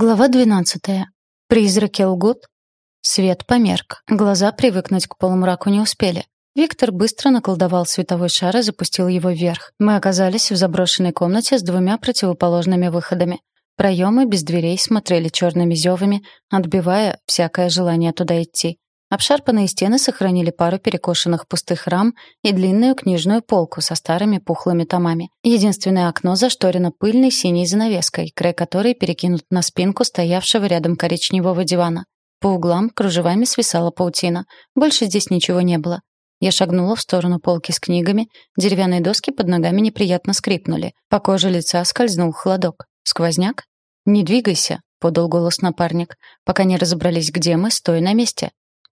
Глава 12. Призраки лгут. Свет померк. Глаза привыкнуть к полумраку не успели. Виктор быстро наколдовал световой шар и запустил его вверх. Мы оказались в заброшенной комнате с двумя противоположными выходами. Проемы без дверей смотрели черными зевами, отбивая всякое желание туда идти. Обшарпанные стены сохранили пару перекошенных пустых рам и длинную книжную полку со старыми пухлыми томами. Единственное окно зашторено пыльной синей занавеской, край которой перекинут на спинку стоявшего рядом коричневого дивана. По углам кружевами свисала паутина. Больше здесь ничего не было. Я шагнула в сторону полки с книгами, деревянные доски под ногами неприятно скрипнули. По коже лица скользнул холодок. Сквозняк? «Не двигайся», — подал голос напарник. «Пока не разобрались, где мы, стой на месте».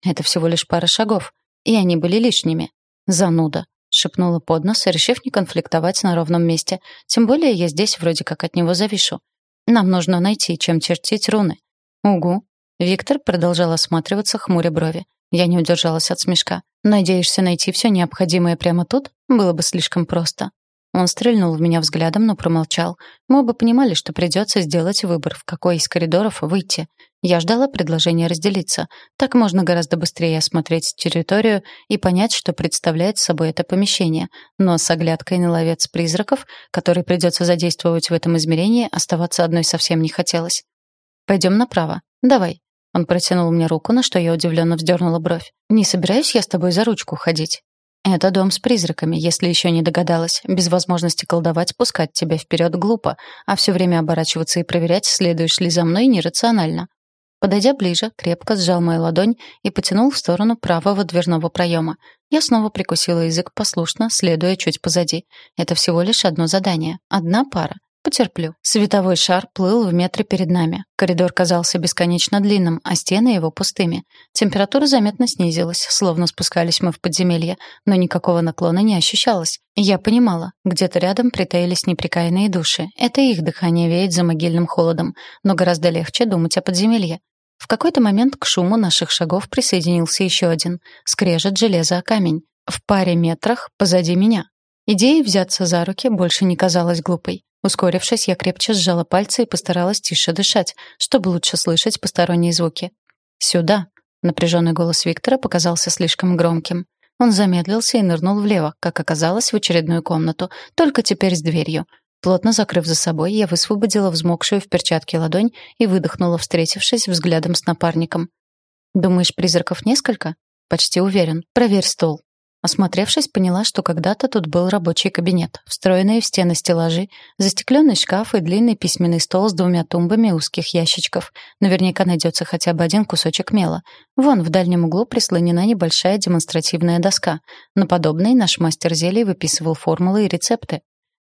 Это всего лишь пара шагов, и они были лишними. Зануда, шепнула под нос, решив не конфликтовать на ровном месте. Тем более я здесь вроде как от него завишу. Нам нужно найти, чем чертить руны. Угу. Виктор продолжал осматриваться, хмуря брови. Я не удержалась от смешка. Надеешься найти все необходимое прямо тут? Было бы слишком просто. Он стрельнул в меня взглядом, но промолчал. Мы оба понимали, что придется сделать выбор, в какой из коридоров выйти. Я ждала предложения разделиться. Так можно гораздо быстрее осмотреть территорию и понять, что представляет собой это помещение. Но с оглядкой на ловец призраков, который придется задействовать в этом измерении, оставаться одной совсем не хотелось. «Пойдем направо. Давай». Он протянул мне руку, на что я удивленно вздернула бровь. «Не собираюсь я с тобой за ручку ходить». Это дом с призраками, если еще не догадалась. Без возможности колдовать, пускать тебя вперед глупо, а все время оборачиваться и проверять, следуешь ли за мной, нерационально. Подойдя ближе, крепко сжал мою ладонь и потянул в сторону правого дверного проема. Я снова прикусила язык послушно, следуя чуть позади. Это всего лишь одно задание. Одна пара. Потерплю. Световой шар плыл в метре перед нами. Коридор казался бесконечно длинным, а стены его пустыми. Температура заметно снизилась, словно спускались мы в подземелье, но никакого наклона не ощущалось. Я понимала, где-то рядом притаились неприкаянные души. Это их дыхание веет за могильным холодом, но гораздо легче думать о подземелье. В какой-то момент к шуму наших шагов присоединился еще один. Скрежет железо о камень. В паре метрах позади меня. Идея взяться за руки больше не казалась глупой. Ускорившись, я крепче сжала пальцы и постаралась тише дышать, чтобы лучше слышать посторонние звуки. «Сюда!» — напряженный голос Виктора показался слишком громким. Он замедлился и нырнул влево, как оказалось, в очередную комнату, только теперь с дверью. Плотно закрыв за собой, я высвободила взмокшую в перчатке ладонь и выдохнула, встретившись взглядом с напарником. «Думаешь, призраков несколько?» «Почти уверен. Проверь стол». Осмотревшись, поняла, что когда-то тут был рабочий кабинет, встроенные в стены стеллажи, застекленный шкаф и длинный письменный стол с двумя тумбами узких ящичков. Наверняка найдется хотя бы один кусочек мела. Вон в дальнем углу прислонена небольшая демонстративная доска. На подобной наш мастер зелий выписывал формулы и рецепты.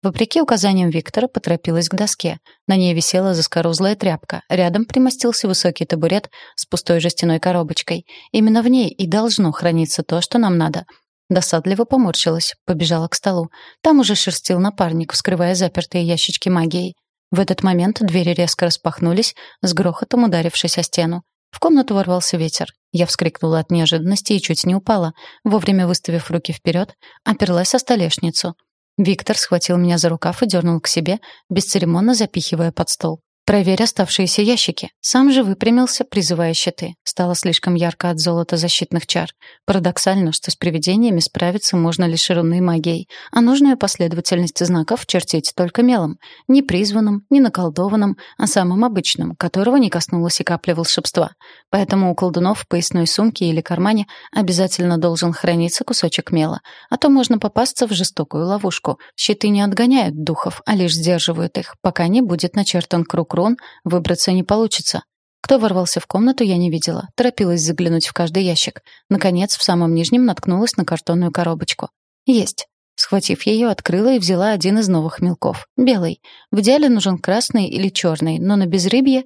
Вопреки указаниям Виктора, поторопилась к доске. На ней висела заскорузлая тряпка. Рядом примостился высокий табурет с пустой жестяной коробочкой. Именно в ней и должно храниться то, что нам надо — Досадливо поморщилась, побежала к столу. Там уже шерстил напарник, вскрывая запертые ящички магией. В этот момент двери резко распахнулись, с грохотом ударившись о стену. В комнату ворвался ветер. Я вскрикнула от неожиданности и чуть не упала. Вовремя выставив руки вперед, оперлась о столешницу. Виктор схватил меня за рукав и дернул к себе, бесцеремонно запихивая под стол. Проверь оставшиеся ящики. Сам же выпрямился, призывая щиты. Стало слишком ярко от золота защитных чар. Парадоксально, что с привидениями справиться можно лишь рунной магией, а нужную последовательность знаков чертить только мелом. Не призванным, не наколдованным, а самым обычным, которого не коснулась и капля волшебства. Поэтому у колдунов в поясной сумке или кармане обязательно должен храниться кусочек мела. А то можно попасться в жестокую ловушку. Щиты не отгоняют духов, а лишь сдерживают их, пока не будет начертан круг крон, выбраться не получится. Кто ворвался в комнату, я не видела. Торопилась заглянуть в каждый ящик. Наконец, в самом нижнем наткнулась на картонную коробочку. Есть. Схватив ее, открыла и взяла один из новых мелков. Белый. В идеале нужен красный или черный, но на безрыбье...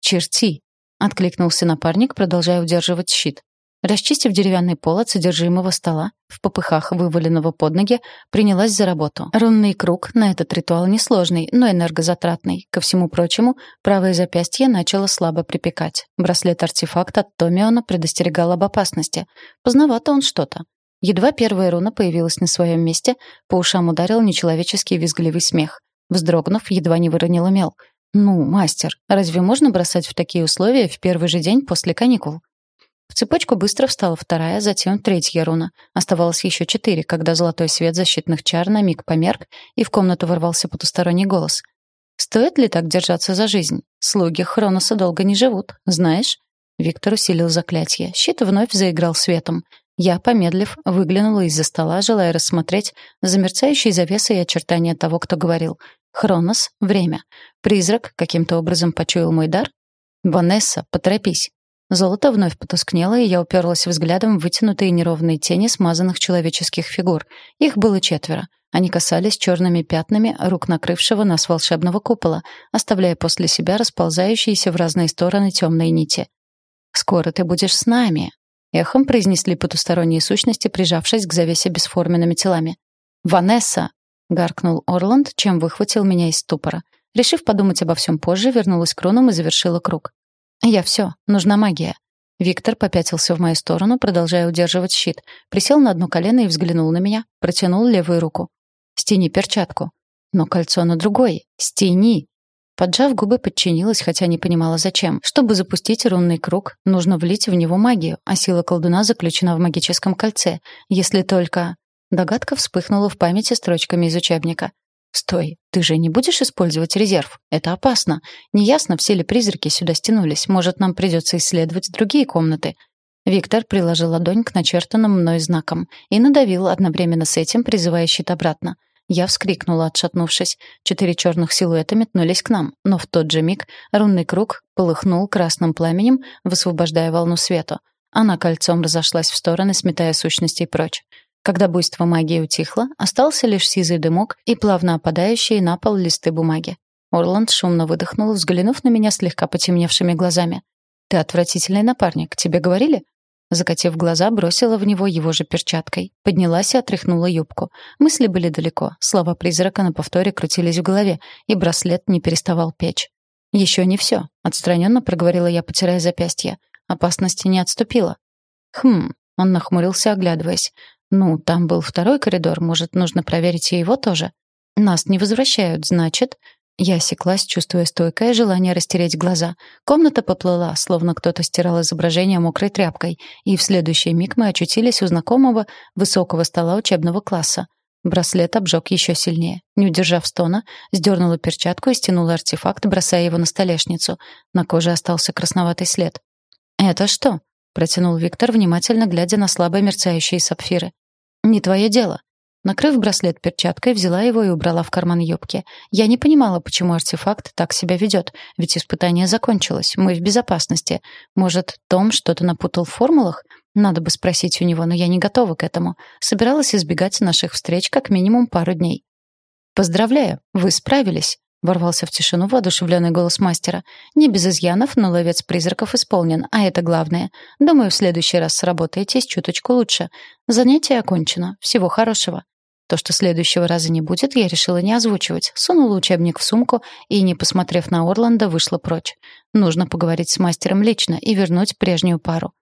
«Черти!» — откликнулся напарник, продолжая удерживать щит. Расчистив деревянный пол от содержимого стола, в попыхах вываленного под ноги, принялась за работу. Рунный круг на этот ритуал несложный, но энергозатратный. Ко всему прочему, правое запястье начало слабо припекать. Браслет-артефакт от Томиона предостерегал об опасности. Поздновато он что-то. Едва первая руна появилась на своем месте, по ушам ударил нечеловеческий визгливый смех. Вздрогнув, едва не выронила мел. «Ну, мастер, разве можно бросать в такие условия в первый же день после каникул?» В цепочку быстро встала вторая, затем третья руна. Оставалось еще четыре, когда золотой свет защитных чар на миг померк, и в комнату ворвался потусторонний голос. «Стоит ли так держаться за жизнь? Слуги Хроноса долго не живут, знаешь?» Виктор усилил заклятие. Щит вновь заиграл светом. Я, помедлив, выглянула из-за стола, желая рассмотреть замерцающие завесы и очертания того, кто говорил. «Хронос — время. Призрак каким-то образом почуял мой дар? Ванесса, поторопись!» Золото вновь потускнело, и я уперлась взглядом в вытянутые неровные тени смазанных человеческих фигур. Их было четверо. Они касались черными пятнами рук накрывшего нас волшебного купола, оставляя после себя расползающиеся в разные стороны темные нити. «Скоро ты будешь с нами», — эхом произнесли потусторонние сущности, прижавшись к завесе бесформенными телами. «Ванесса!» — гаркнул Орланд, чем выхватил меня из ступора. Решив подумать обо всем позже, вернулась к рунам и завершила круг. «Я все. Нужна магия». Виктор попятился в мою сторону, продолжая удерживать щит. Присел на одно колено и взглянул на меня. Протянул левую руку. «Стяни перчатку». «Но кольцо на другой. Стяни». Поджав губы, подчинилась, хотя не понимала зачем. Чтобы запустить рунный круг, нужно влить в него магию, а сила колдуна заключена в магическом кольце. Если только... Догадка вспыхнула в памяти строчками из учебника. «Стой, ты же не будешь использовать резерв? Это опасно. Неясно, все ли призраки сюда стянулись. Может, нам придется исследовать другие комнаты». Виктор приложил ладонь к начертанным мной знакам и надавил одновременно с этим, призывая щит обратно. Я вскрикнула, отшатнувшись. Четыре черных силуэта метнулись к нам, но в тот же миг рунный круг полыхнул красным пламенем, высвобождая волну света. Она кольцом разошлась в стороны, сметая сущностей прочь. Когда буйство магии утихло, остался лишь сизый дымок и плавно опадающие на пол листы бумаги. Орланд шумно выдохнул, взглянув на меня слегка потемневшими глазами. «Ты отвратительный напарник, тебе говорили?» Закатив глаза, бросила в него его же перчаткой. Поднялась и отряхнула юбку. Мысли были далеко, слова призрака на повторе крутились в голове, и браслет не переставал печь. «Еще не все», — отстраненно проговорила я, потирая запястье. Опасности не отступила. «Хм», — он нахмурился, оглядываясь. Ну, там был второй коридор, может, нужно проверить и его тоже? Нас не возвращают, значит... Я осеклась, чувствуя стойкое желание растереть глаза. Комната поплыла, словно кто-то стирал изображение мокрой тряпкой, и в следующий миг мы очутились у знакомого высокого стола учебного класса. Браслет обжег еще сильнее. Не удержав стона, сдернула перчатку и стянула артефакт, бросая его на столешницу. На коже остался красноватый след. «Это что?» — протянул Виктор, внимательно глядя на слабо мерцающие сапфиры. «Не твое дело». Накрыв браслет перчаткой, взяла его и убрала в карман юбки. Я не понимала, почему артефакт так себя ведет, ведь испытание закончилось, мы в безопасности. Может, Том что-то напутал в формулах? Надо бы спросить у него, но я не готова к этому. Собиралась избегать наших встреч как минимум пару дней. «Поздравляю, вы справились», Ворвался в тишину воодушевленный голос мастера. «Не без изъянов, но ловец призраков исполнен, а это главное. Думаю, в следующий раз сработаетесь чуточку лучше. Занятие окончено. Всего хорошего». То, что следующего раза не будет, я решила не озвучивать. Сунула учебник в сумку и, не посмотрев на Орланда, вышла прочь. Нужно поговорить с мастером лично и вернуть прежнюю пару.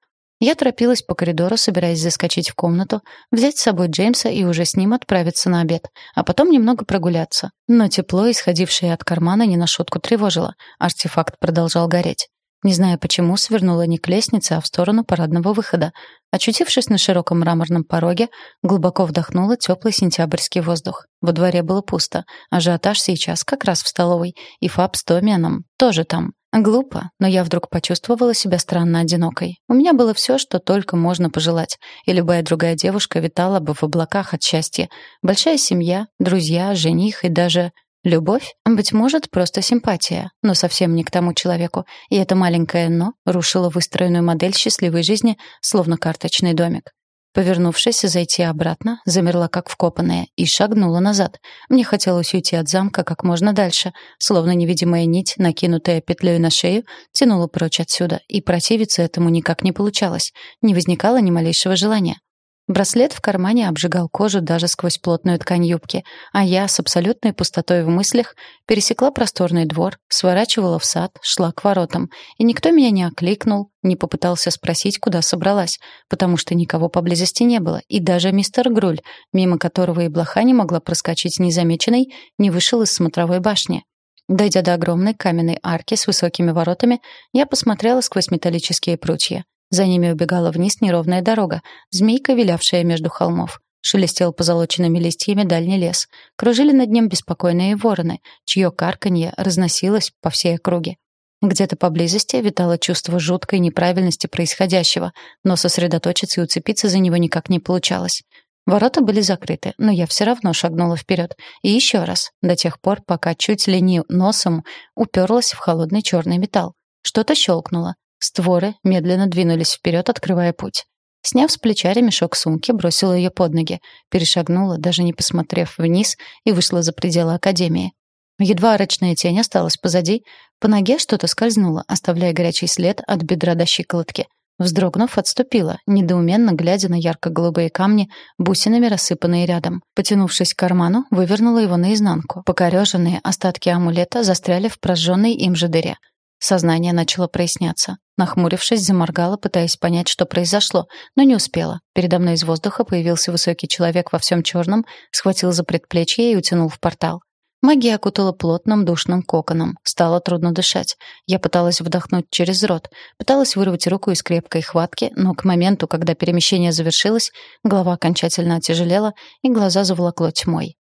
Я торопилась по коридору, собираясь заскочить в комнату, взять с собой Джеймса и уже с ним отправиться на обед, а потом немного прогуляться. Но тепло, исходившее от кармана, не на шутку тревожило. Артефакт продолжал гореть. Не зная почему, свернула не к лестнице, а в сторону парадного выхода. Очутившись на широком мраморном пороге, глубоко вдохнула теплый сентябрьский воздух. Во дворе было пусто. Ажиотаж сейчас как раз в столовой. И Фаб с Томианом тоже там. Глупо, но я вдруг почувствовала себя странно одинокой. У меня было все, что только можно пожелать, и любая другая девушка витала бы в облаках от счастья. Большая семья, друзья, жених и даже любовь, быть может, просто симпатия, но совсем не к тому человеку. И это маленькое «но» рушило выстроенную модель счастливой жизни, словно карточный домик. Повернувшись зайти обратно, замерла как вкопанная и шагнула назад. Мне хотелось уйти от замка как можно дальше, словно невидимая нить, накинутая петлей на шею, тянула прочь отсюда, и противиться этому никак не получалось. Не возникало ни малейшего желания. Браслет в кармане обжигал кожу даже сквозь плотную ткань юбки, а я с абсолютной пустотой в мыслях пересекла просторный двор, сворачивала в сад, шла к воротам, и никто меня не окликнул, не попытался спросить, куда собралась, потому что никого поблизости не было, и даже мистер Груль, мимо которого и блоха не могла проскочить незамеченной, не вышел из смотровой башни. Дойдя до огромной каменной арки с высокими воротами, я посмотрела сквозь металлические прутья. За ними убегала вниз неровная дорога, змейка, вилявшая между холмов. Шелестел позолоченными листьями дальний лес. Кружили над ним беспокойные вороны, чье карканье разносилось по всей округе. Где-то поблизости витало чувство жуткой неправильности происходящего, но сосредоточиться и уцепиться за него никак не получалось. Ворота были закрыты, но я все равно шагнула вперед. И еще раз, до тех пор, пока чуть ли не носом уперлась в холодный черный металл. Что-то щелкнуло. Створы медленно двинулись вперед, открывая путь. Сняв с плеча ремешок сумки, бросила ее под ноги, перешагнула, даже не посмотрев вниз, и вышла за пределы академии. Едва арочная тень осталась позади, по ноге что-то скользнуло, оставляя горячий след от бедра до щиколотки. Вздрогнув, отступила, недоуменно глядя на ярко-голубые камни, бусинами рассыпанные рядом. Потянувшись к карману, вывернула его наизнанку. Покореженные остатки амулета застряли в прожженной им же дыре. Сознание начало проясняться. Нахмурившись, заморгала, пытаясь понять, что произошло, но не успела. Передо мной из воздуха появился высокий человек во всем черном, схватил за предплечье и утянул в портал. Магия окутала плотным душным коконом. Стало трудно дышать. Я пыталась вдохнуть через рот, пыталась вырвать руку из крепкой хватки, но к моменту, когда перемещение завершилось, голова окончательно отяжелела и глаза заволокло тьмой.